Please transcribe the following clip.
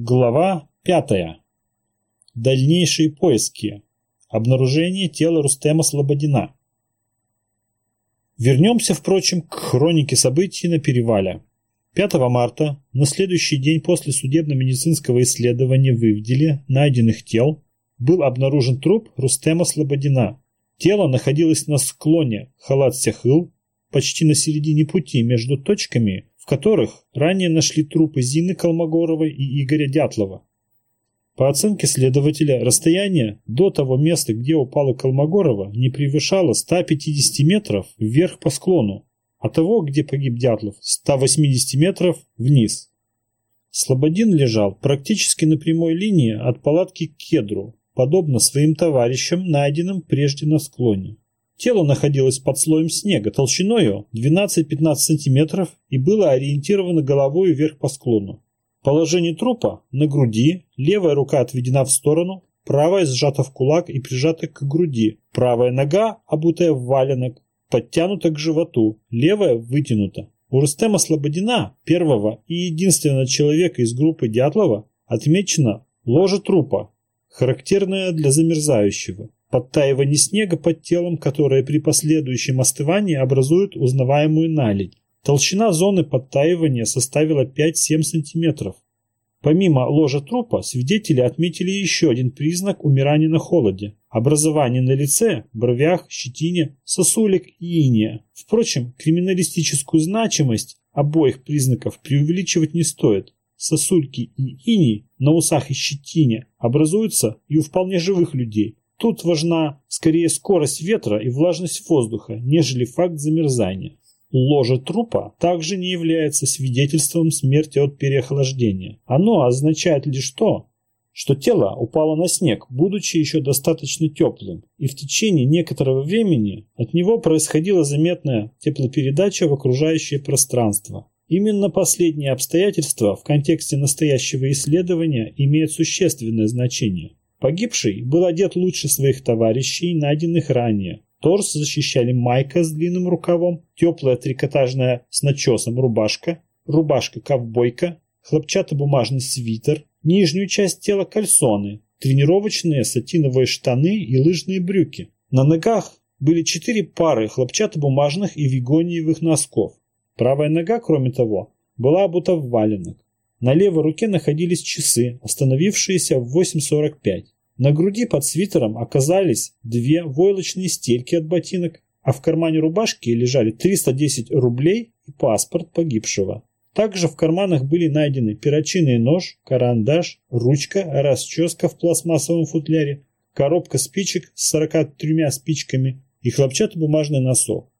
Глава 5. Дальнейшие поиски. Обнаружение тела Рустема Слободина. Вернемся, впрочем, к хронике событий на перевале. 5 марта, на следующий день после судебно-медицинского исследования в Ивделе найденных тел, был обнаружен труп Рустема Слободина. Тело находилось на склоне Халат-Сяхыл, почти на середине пути между точками, которых ранее нашли трупы Зины Колмогоровой и Игоря Дятлова. По оценке следователя, расстояние до того места, где упала Колмогорова, не превышало 150 метров вверх по склону, а того, где погиб Дятлов, 180 метров вниз. Слободин лежал практически на прямой линии от палатки к кедру, подобно своим товарищам, найденным прежде на склоне. Тело находилось под слоем снега толщиною 12-15 см и было ориентировано головой вверх по склону. Положение трупа на груди, левая рука отведена в сторону, правая сжата в кулак и прижата к груди, правая нога, обутая в валенок, подтянута к животу, левая вытянута. У Рустема Слободина, первого и единственного человека из группы Дятлова, отмечено ложе трупа, характерное для замерзающего подтаивание снега под телом, которое при последующем остывании образует узнаваемую наледь. Толщина зоны подтаивания составила 5-7 см. Помимо ложа трупа, свидетели отметили еще один признак умирания на холоде – образование на лице, бровях, щетине, сосулек и иния. Впрочем, криминалистическую значимость обоих признаков преувеличивать не стоит. Сосульки и иней на усах и щетине образуются и у вполне живых людей, Тут важна скорее скорость ветра и влажность воздуха, нежели факт замерзания. Ложе трупа также не является свидетельством смерти от переохлаждения. Оно означает лишь то, что тело упало на снег, будучи еще достаточно теплым, и в течение некоторого времени от него происходила заметная теплопередача в окружающее пространство. Именно последние обстоятельства в контексте настоящего исследования имеют существенное значение. Погибший был одет лучше своих товарищей, найденных ранее. Торс защищали майка с длинным рукавом, теплая трикотажная с начесом рубашка, рубашка-ковбойка, хлопчатобумажный свитер, нижнюю часть тела кальсоны, тренировочные сатиновые штаны и лыжные брюки. На ногах были четыре пары хлопчатобумажных и вигониевых носков. Правая нога, кроме того, была обута в валенок. На левой руке находились часы, остановившиеся в 8.45. На груди под свитером оказались две войлочные стельки от ботинок, а в кармане рубашки лежали 310 рублей и паспорт погибшего. Также в карманах были найдены перочинный нож, карандаш, ручка, расческа в пластмассовом футляре, коробка спичек с 43 спичками и хлопчатобумажный носок.